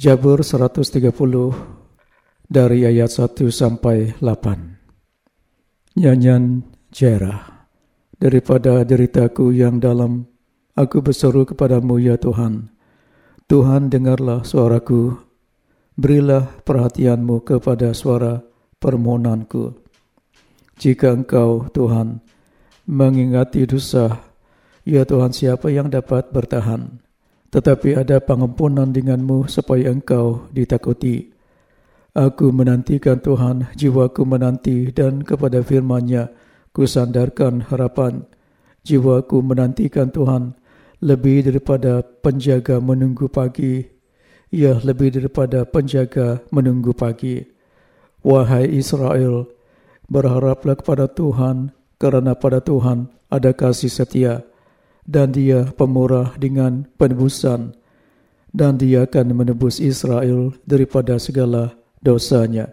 Jabur 130 dari ayat 1 sampai 8. Nyanyian Jerah daripada deritaku yang dalam aku berseru kepadamu ya Tuhan. Tuhan dengarlah suaraku. Berilah perhatianmu kepada suara permohonanku. Jika engkau Tuhan mengingati dosa, ya Tuhan siapa yang dapat bertahan? Tetapi ada pengampunan denganmu supaya engkau ditakuti. Aku menantikan Tuhan, jiwaku menanti dan kepada firman-Nya ku sandarkan harapan. Jiwaku menantikan Tuhan lebih daripada penjaga menunggu pagi. Ya, lebih daripada penjaga menunggu pagi. Wahai Israel, berharaplah kepada Tuhan, kerana pada Tuhan ada kasih setia dan dia pemurah dengan penebusan dan dia akan menebus Israel daripada segala dosanya.